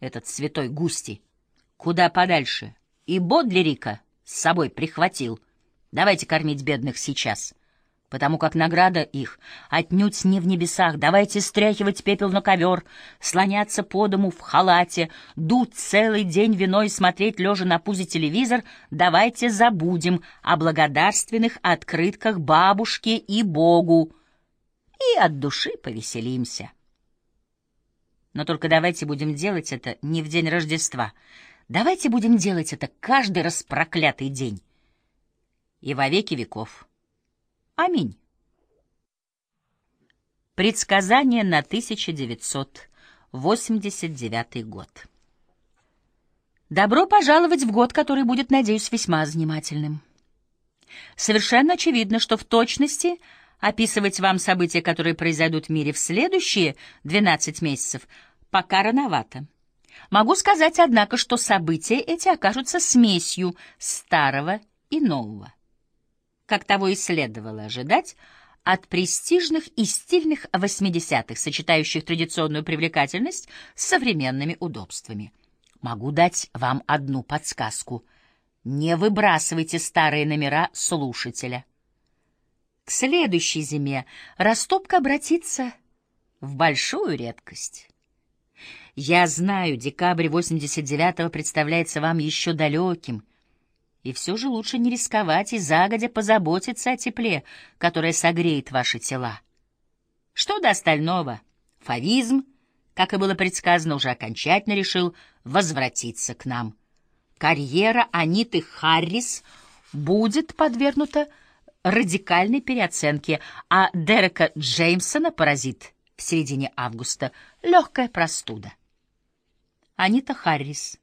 этот святой Густи. Куда подальше. И Бодлерика с собой прихватил. Давайте кормить бедных сейчас потому как награда их отнюдь не в небесах. Давайте стряхивать пепел на ковер, слоняться по дому в халате, дуть целый день вино и смотреть, лежа на пузе телевизор. Давайте забудем о благодарственных открытках бабушке и Богу и от души повеселимся. Но только давайте будем делать это не в день Рождества. Давайте будем делать это каждый распроклятый день и во веки веков. Аминь. Предсказание на 1989 год. Добро пожаловать в год, который будет, надеюсь, весьма занимательным. Совершенно очевидно, что в точности описывать вам события, которые произойдут в мире в следующие 12 месяцев, пока рановато. Могу сказать, однако, что события эти окажутся смесью старого и нового как того и следовало ожидать, от престижных и стильных 80-х, сочетающих традиционную привлекательность с современными удобствами. Могу дать вам одну подсказку. Не выбрасывайте старые номера слушателя. К следующей зиме растопка обратится в большую редкость. Я знаю, декабрь 89-го представляется вам еще далеким, и все же лучше не рисковать и загодя позаботиться о тепле, которое согреет ваши тела. Что до остального? Фавизм, как и было предсказано, уже окончательно решил возвратиться к нам. Карьера Аниты Харрис будет подвергнута радикальной переоценке, а Дерека Джеймсона поразит в середине августа легкая простуда. Анита Харрис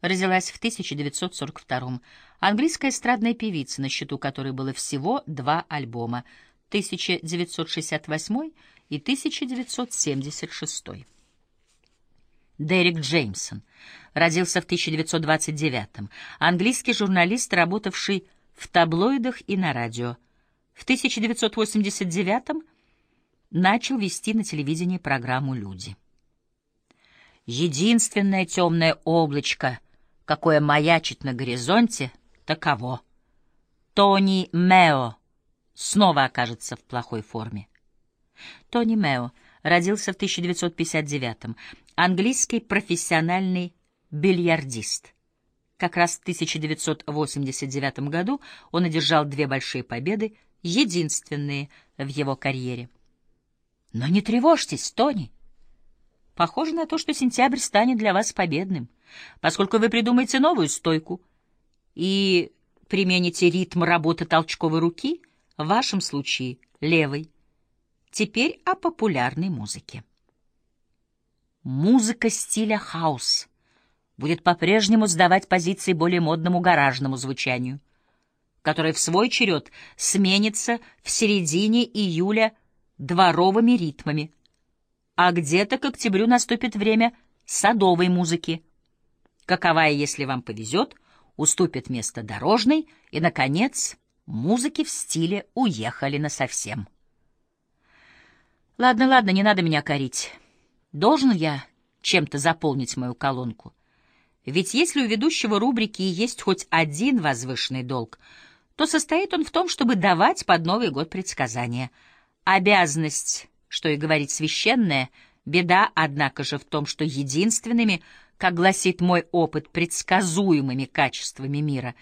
родилась в 1942 английская эстрадная певица, на счету которой было всего два альбома 1968 и 1976. Дерек Джеймсон родился в 1929 английский журналист, работавший в таблоидах и на радио. В 1989 начал вести на телевидении программу «Люди». Единственное темное облачко, какое маячит на горизонте — таково. Тони Мео снова окажется в плохой форме. Тони Мео родился в 1959-м, английский профессиональный бильярдист. Как раз в 1989 году он одержал две большие победы, единственные в его карьере. Но не тревожьтесь, Тони. Похоже на то, что сентябрь станет для вас победным, поскольку вы придумаете новую стойку — и примените ритм работы толчковой руки, в вашем случае левой. Теперь о популярной музыке. Музыка стиля хаус будет по-прежнему сдавать позиции более модному гаражному звучанию, которое в свой черед сменится в середине июля дворовыми ритмами, а где-то к октябрю наступит время садовой музыки, каковая, если вам повезет, уступит место дорожной, и, наконец, музыки в стиле уехали насовсем. Ладно, ладно, не надо меня корить. Должен я чем-то заполнить мою колонку? Ведь если у ведущего рубрики есть хоть один возвышенный долг, то состоит он в том, чтобы давать под Новый год предсказания. Обязанность, что и говорить священная, беда, однако же, в том, что единственными — как гласит мой опыт, предсказуемыми качествами мира,